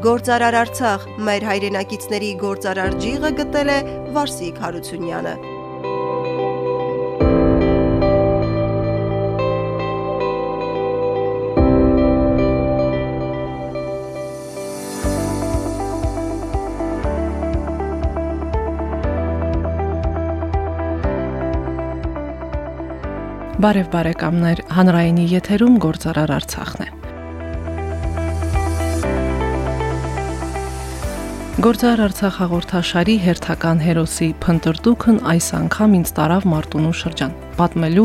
Գործարար Արցախ մեր հայրենակիցների գործարար ջիղը գտել է Վարսիկ Հարությունյանը։ Բարև բարեկամներ, հանրայինի եթերում գործարար Արցախն է։ Գործարար Արցախ հաղորդաշարի հերթական հերոսի փնտրտուքն այս անգամ ինձ տարավ Մարտունու շրջան, պատմելու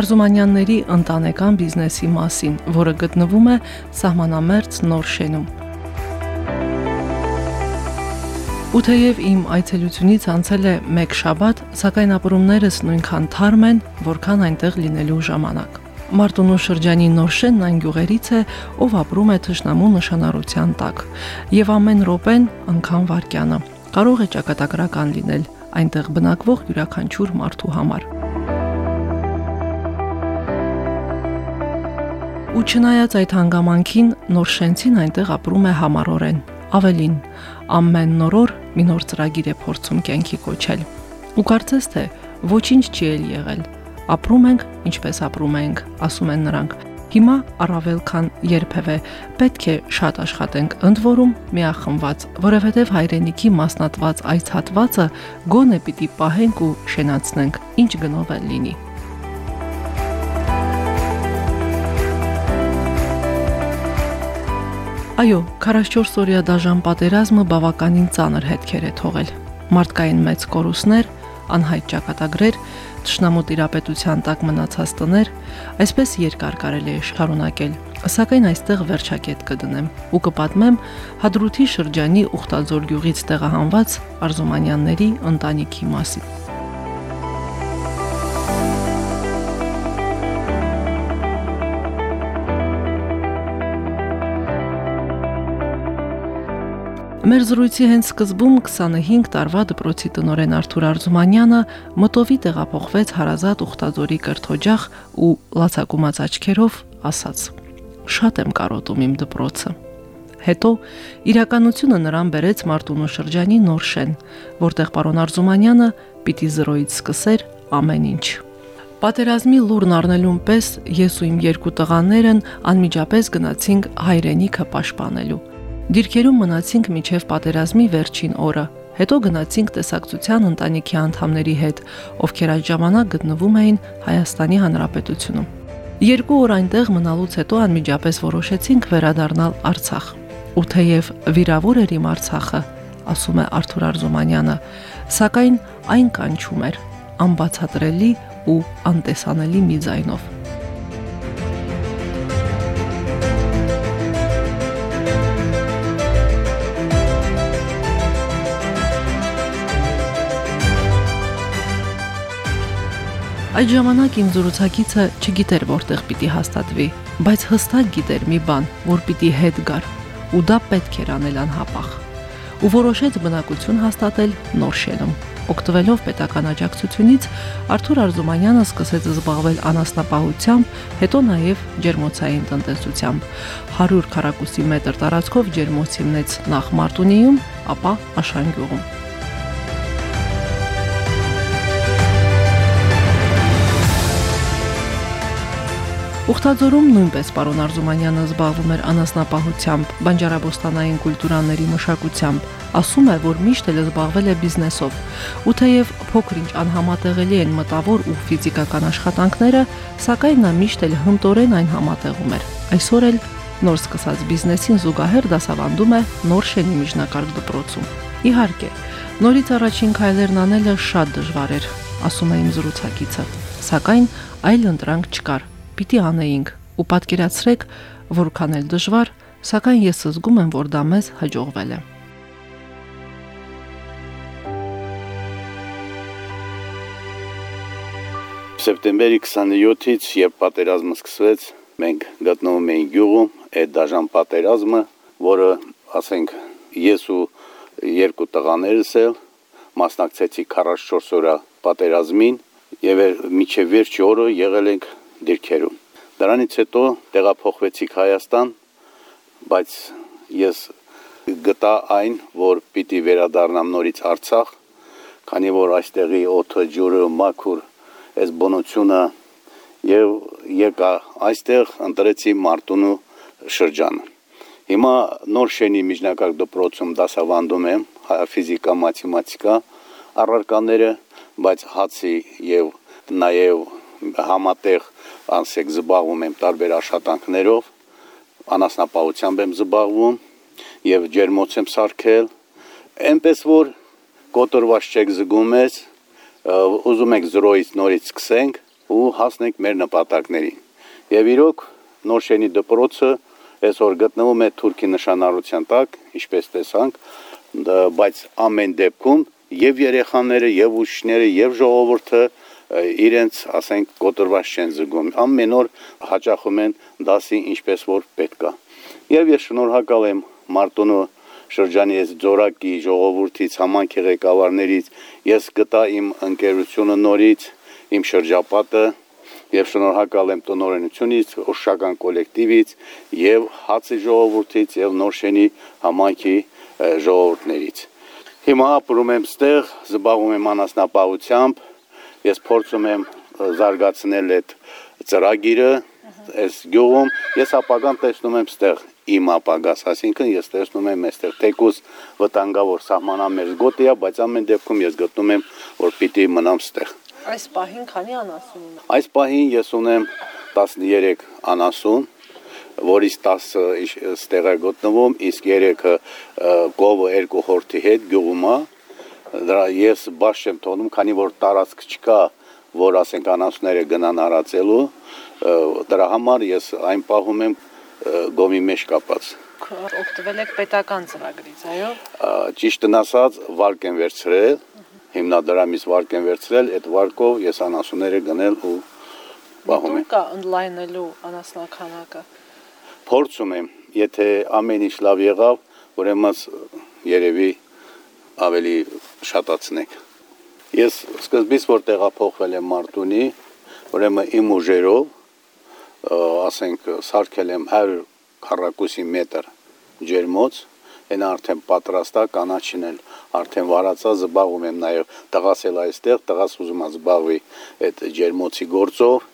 Արզումանյանների ընտանեկան բիզնեսի մասին, որը գտնվում է սահմանամերձ Նոր շենում։ Ու թեև իմ այցելությունից անցել է 1 շաբաթ, սակայն ապրումներս նույնքան թարմ են, որքան այնտեղ լինելու ժամանակ։ Մարտունու շրջանի Նորշենն այն գյուղերից է, ով ապրում է թշնամու նշանառության տակ, եւ ամեն րոպեն անգամ վարքյանը կարող է ճակատագրական լինել այնտեղ բնակվող յուրաքանչյուր մարդու համար։ Ու չնայած այդ հանգամանքին Նորշենցին այնտեղ ապրում է համառորեն, ավելին ամեն նորոր մի նոր ծրագիր է փորձում կյանքի կոչել։ Ու կարծես թե ոչինչ չի ել եղել։ Ապրում ենք, ինչպես ապրում ենք, ասում են նրանք։ Հիմա առավել քան երբևէ պետք է շատ աշխատենք ընդ որում միախմված, որովհետև հայրենիքի մասնատված այս հատվածը գոնե պիտի պահենք ու շենացնենք, ինչ գնով էլ լինի։ Այո, 44 օրյա դաժան պատերազմը բավականին ծանր հետքեր է թողել։ Մարդկային մեծ կորուստներ, անհայտ ճակատագրեր, ճշնամու տիրապետության տակ մնացած տներ, այսպես երկար կարելի է շարունակել։ Սակայն այստեղ վերջակետ կդնեմ ու կպատմեմ Հադրութի շրջանի Ուխտաձոր գյուղից տեղահանված Արզումանյանների ընտանիքի մասին։ Մեր զրույցի հենց սկզբում 25 տարվա դպրոցի տնորեն Արթուր Արզումանյանը մտովի տեղափոխվեց հարազատ Ուխտաձորի կրթօջախ ու լացակումած աչքերով ասաց. «Շատ եմ կարոտում իմ դպրոցը»։ Հետո իրականությունը նրան բերեց Մարտունու շրջանի Նորշեն, որտեղ պարոն Արզումանյանը պիտի զրոյից սկսեր ամեն ինչ։ Պատերազմի լուրն առնելուն պես ես ու իմ երկու տղաներն անմիջապես գնացինք հայրենիքը պաշտպանելու։ Դիրքերում մնացինք միջև պատերազմի վերջին օրը։ Հետո գնացինք տեսակցության ընտանիքի անդամների հետ, ովքեր այդ ժամանակ գտնվում էին Հայաստանի Հանրապետությունում։ Երկու օր այնտեղ մնալուց հետո անմիջապես որոշեցինք վերադառնալ Արցախ։ Ու թեև վիրավոր էր իմ Արցախը, ասում է Արթուր Արզումանյանը, սակայն այն կանչում էր անբացատրելի ու անտեսանելի մի ձայնով։ Այդ ժամանակ իմ զրուցակիցը չգիտեր որտեղ պիտի հաստատվի, բայց հստակ գիտեր մի բան, որ պիտի հետ գար, ու դա պետք էր անել անհապաղ։ Ու որոշեց բնակություն հաստատել Նորշելում։ Օգտվելով պետական աջակցությունից Արթուր Արզումանյանը սկսեց զբաղվել անասնապահությամբ, հետո նաև ջերմոցային տնտեսությամբ։ 100 քառակուսի մետր տարածքով ջերմոցի մնեց նախ Մարտունիում, ապա Աշանգյուղում։ Ուխտաձորում նույնպես պարոն Արզումանյանը զբաղվում էր անասնապահությամբ, բանջարաբոստանային կուլտուրաների մշակությամբ։ Ասում է, որ միշտ էլ զբաղվել է բիզնեսով։ Ու թեև փոքր-ինչ անհամատեղելի են մտավոր ու ֆիզիկական աշխատանքները, սակայն նա միշտ էլ հմտորեն այն համատեղում էր։ Այսօր էլ նոր սկսած բիզնեսին զուգահեռ դասավանդում է նոր շենի միջնակարգ դպրոցում։ Իհարկե, նորից առաջին քայլերն անելը շատ դժվար էր, ասում է իմ զրուցակիցը, սակայն այլ ընտրանք չկար պիտի անեինք ու պատկերացրեք, որքան էլ դժվար, սակայն ես զգում եմ, որ դա մեզ հաջողվել է։ Սեպտեմբերի 27-ից, երբ պատերազմը սկսվեց, մենք գտնվում էինք գյուղում, այդ դաժան պատերազմը, որը, ասենք, ես ու երկու տղաներս էլ մասնակցեցի 44 օրա պատերազմին եւ միջև վերջի օրը եղել ենք դիրքերում։ Դրանից հետո տեղափոխվեցիք Հայաստան, բայց ես գտա այն, որ պիտի վերադառնամ նորից Արցախ, քանի որ այստեղի օդը, ջուրը, մաքուր, այս բնությունը եւ եկա այստեղ ընտրեցի Մարտունու շրջանը։ Հիմա նոր շենի միջնակարգ դպրոցում դասավանդում եմ ֆիզիկա, մաթեմատիկա առարկաները, բայց հացի եւ նաեւ համատեղ անսեք զբաղվում եմ տարբեր աշխատանքներով, անասնապահությամբ եմ զբաղվում եւ ջերմոց եմ սարքել, այնպես որ կոտորված չեք զգում ես, ուզում եք 0-ից նորից սկսենք ու հասնենք մեր նպատակներին։ Եվ իրոք Նորշենի դպրոցը այսօր գտնվում է Թուրքի նշանառության տակ, ինչպես տեսանք, բայց ամեն դեպքում եւ երեխաները, եւ ուսուցիչները, եւ ժողովուրդը իրենց, ասենք, կոտրված չեն զգում։ Ամեն օր հաճախում են դասի ինչպես որ պետքա։ Եվ ես շնորհակալ եմ Մարտունու շրջանի այս ձորակի ժողովրդից համանքի ղեկավարներից ես գտա իմ ընկերությունը նորից իմ շրջապատը եւ շնորհակալ եմ տնօրենությունից, օշական կոլեկտիվից եւ հացի ժողովրդից եւ Նորշենի համայնքի ժողովուրդներից։ Հիմա ապրում եմ ստեղ, զբաղվում եմ անասնապահությամբ, ես փորձում եմ զարգացնել այդ ծրագիրը այս գյուղում, ես ապագան տեսնում եմ ստեղ իմ ապագաս, այսինքն ես տեսնում եմ այստեղ թեկուս վտանգավոր սահմանամերձ գոտի է, բայց ամեն դեպքում ես գտնում եմ, որ պիտի մնամ ստեղ։ Այս պահին քանի անասուն ունեք։ Այս պահին ես ունեմ 13 անասուն, որից 10 ստեղ է գտնվում, իսկ 3-ը կովը երկու հորթի հետ գյուղում է։ Դրա ես բաց չեմ թողնում, քանի որ տարածք չկա, որ ասենք անասունները գնան արածելու, դրա համար ես այն պահում եմ գոմի մեջ կապած։ Օգտվել եք պետական ծրագրից, այո։ Ճիշտն ասած, վարկ են վերցրել, հիմնադրամից վարկ են վերցրել, այդ վարկով ես անասունները գնել ու բահում եմ։ Կա ընդլայնելու անասնականակը։ Փորձում եմ, եթե ամեն ինչ լավ եղավ, ուրեմն երևի ավելի շատացնենք։ Ես սկզբից որ տեղափոխվել եմ Մարտունի, ուրեմն իմ ուժերով ասենք սարքել եմ 100 քառակուսի մետր ջերմոց, այն արդեն պատրաստա կանաչին էլ արդեն վարածա զբաղվում եմ նաև տղաս էլ այստեղ տղաս ուզում է զբաղվի այդ ջերմոցի գործով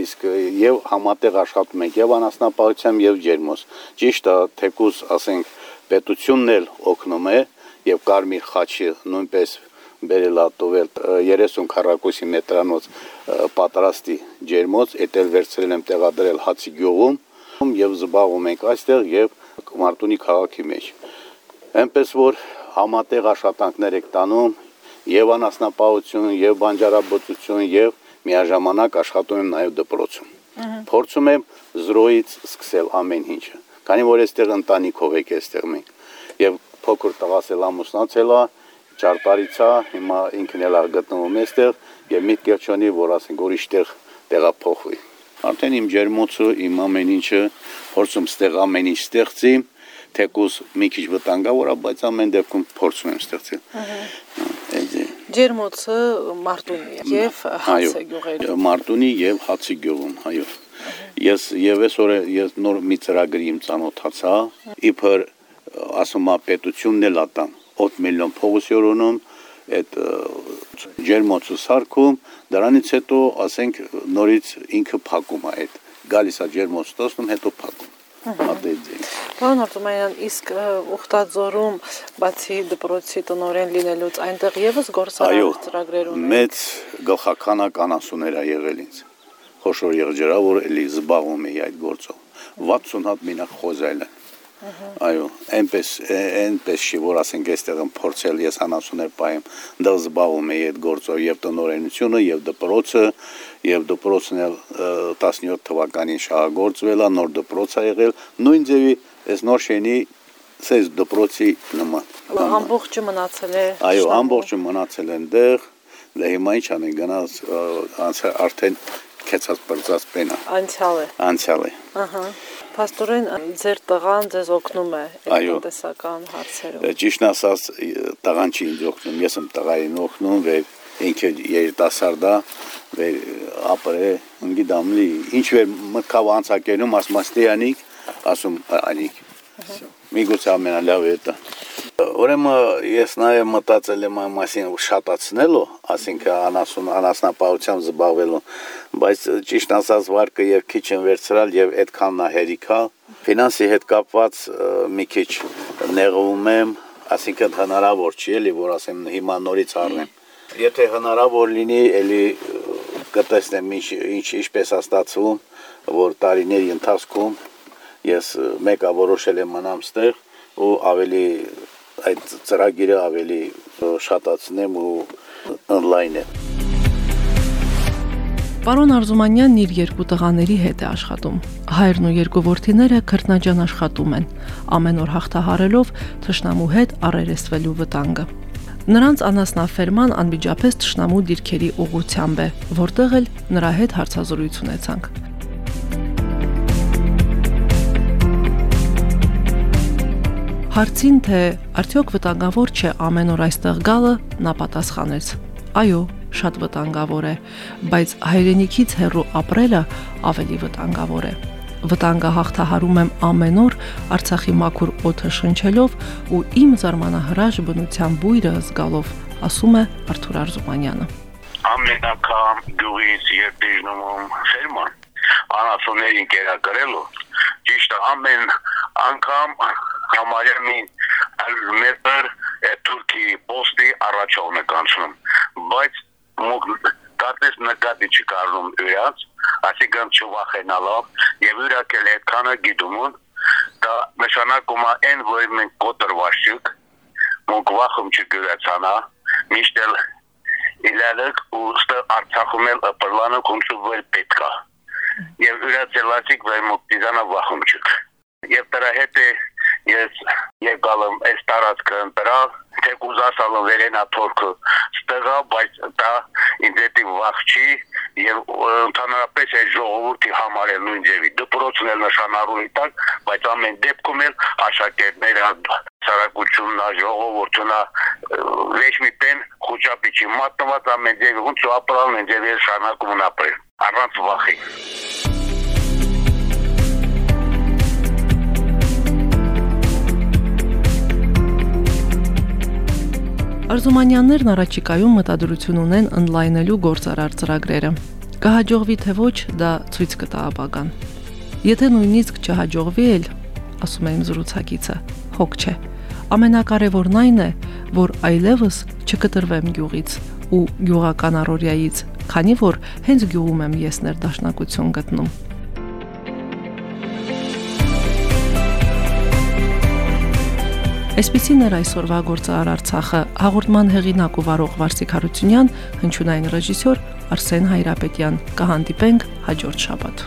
իսկ եւ համատեղ աշխատում ենք եւ անասնապահությամբ եւ ջերմոց ճիշտ է թեկուս ասենք պետությունն էլ օգնում է եւ կարմիր խաչի նույնպես բերելա տովել 30 քառակուսի մետրանոց պատրաստի ջերմոց, էտել վերցրել եմ տեղադրել հացի գյուղում եւ զբաղվում ենք այստեղ եւ Մարտունի քաղաքի մեջ։ Այնպես որ համատեղ աշխատանքներ եք տանում եւ անասնապահություն, եւ բանջարաբուծություն, եւ միաժամանակ աշխատում եմ նաեւ դպրոցում։ Փորձում եմ 0-ից սկսել ամեն ինչը։ Քանի որ այստեղ ընտանիքով եք այստեղ մենք եւ փոքր տղաս էլ ամուսնացել է, ճարտարիցա, հիմա ինքն էլ գտնվում է այստեղ եւ միտք չունի, որ ասենք ուրիշտեղ տեղափոխվի։ Արդեն իմ ջերմոցը, իմ ամեն ինչը փորձում ստեղ ամեն ինչ ստեղծի, թեկուս մի քիչ վտանգավոր է, բայց ամեն դեպքում փորձում եմ ստեղծել։ Ջերմոցը Մարտունի եւ Հացի գյուղերում։ Մարտունի եւ Հացի գյուղում, այո։ Ես եւ այսօր ես նոր մի ծրագրի իմ ծանոթացա, իբր ասում է պետությունն էլ ատամ 8 միլիոն փողոսյորոնում այդ ջերմոցը սարքում, դրանից հետո, ասենք, նորից ինքը փակում է այդ։ Գալիս է ջերմոց ստացնում, հետո փակում։ Պարոն Արտումանյան, իսկ Ուխտաձորում բացի դպրոցի տնորեն լինելուց այնտեղ եւս գործարար ծրագրեր ունեն։ Մեծ գլխականակ անասուներ ա եղել ինձ։ Խոշոր եղջերավոր էլի զբաղվում էի այդ գործով։ 60 հատ մինակ խոզայել են Այո, այնպես այնպես չի որ ասենք այստեղ եմ փորձել ես անասուներ պայեմ, դա զբաղվում էի այդ գործով եւ տնօրենությունը եւ դպրոցը եւ դպրոցն էլ 17 թվականին շահագործվել է, նոր դպրոց է եղել, նույն ձևի այս նոր շենի ցես դպրոցի նման։ Ամբողջը մնացել է։ Այո, ամբողջը մնացել են դեղ, դե հիմա ինչ անեն գնաց արդեն քեցած բրծած պենա։ Անցյալ է։ Անցյալ է։ Ահա Փաստորեն ձեր տղան ձեզ օգնում է տնտեսական հարցերում։ Ճիշտն ասած, տղան չի ինձ օգնում, ես եմ տղային օգնում, վեր ինքը երիտասարդ է, վեր ապրե, գիտամ լի, ինչ վեր մտքավ անցակերում ասում աստեյանիկ, ասում անիկ Միգուցե ամենալավը է դա։ Ուրեմն ես նաև մտածել եմ այն մասին շատացնելու, ասինքն անասուն անասնապահությամբ զբաղվելու, բայց ճիշտ ասած վարկը եւ քիչ են վերցրալ եւ այդքանն է հերիքա։ Ֆինանսի հետ կապված մի քիչ նեղվում եմ, ասինքն հնարավոր չի էլի, որ ասեմ հիմա նորից առնեմ։ Եթե հնարավոր լինի, էլի կտեսնեմ ինչ ինչ ինչպես է ստացվում, որ տարիների ընթացքում ես մեկը որոշել եմ մնամ ստեղ ու ավելի այդ ծրագիրը ավելի շատացնեմ ու on-line-ը։ Պարոն Արզումանյանն իր երկու տղաների հետ է աշխատում։ Հայրն ու երկու որդիները քրտնաջան աշխատում են, ամեն օր հաղթահարելով թշնամու հետ առերեսվելու վտանգը։ Նրանց անասնաֆերման անմիջապես թշնամու դիրքերի ուղությամբ է, որտեղ էլ նրա հետ հարցազրույց ունեցանք։ Հարցին թե արդյոք վտանգավոր չէ ամեն օր այստեղ գալը, նա պատասխանեց. Այո, շատ վտանգավոր է, բայց հայրենիքից հեռու ապրելը ավելի վտանգավոր է։ Վտանգը հաղթահարում եմ ամեն օր Արցախի մաքուր օդը շնչելով ու իմ զարմանահրաշ բնության բույրը զգալով, ասում է Արթուր Արզումանյանը։ Ամեն անգամ գյուղից երբ դժնում ֆերման անասուններին կերակրելու ճիշտ ամեն անգամ համարյա մի մետր թուրքի պոստի առաջով նկանցնում բայց կարծես նկատի չկարնում յուրաց, այսինքն չվախենալով եւ յուրակել այդքանը գիտումուն դա նշանակում է այն որ մենք կոտրվաշիկ մոք վախում չգրացանա միշտ էլ իլալակ ու ստը արցախում էլ պլանը կոնսուվել պետքա եւ յուրացելացիկ վեր մոք դիզանա վախում չկ եւ դրա հետ է ես եկալ եմ այս տարածքը ընտրալ թե կուզասալը վերենա թորքը ստեղա բայց դա ինձ էտի վախ չի եւ ընդհանրապես այդ ժողովրդի համար էլ նույն ձևի դպրոցն էլ նշանառուի տակ բայց ամեն դեպքում էլ աշակերտները ցարակությունն է ժողովուրդն է վեճ մի տեն խոճապիչի մատնված ամեն ձևի ոնց ապրալն են ձևի շարունակում ապրել առանց վախի Արզումանյաններն առաջիկայում մտադրություն ունեն on-line-ելու գործարար ծրագրերը։ Կհաջողվի թե ոչ, դա ցույց կտա ապագան։ Եթե նույնիսկ չհաջողվի էլ, ասում իմ զրուցակիցը, հոգ չէ։ Ամենակարևորն այն է, որ այլևս չկտրվեմ գյուղից ու գյուղական առօրյայից, քանի որ հենց գյուղում եմ ես ներդաշնակություն գտնում։ Այսպեսին էր այսօրվա գործար Արցախը հաղորդման հեղինակ ու վարող Վարսիկ Հարությունյան, հնչյունային ռեժիսոր Արսեն Հայրապետյան։ Կհանդիպենք հաջորդ շաբաթ։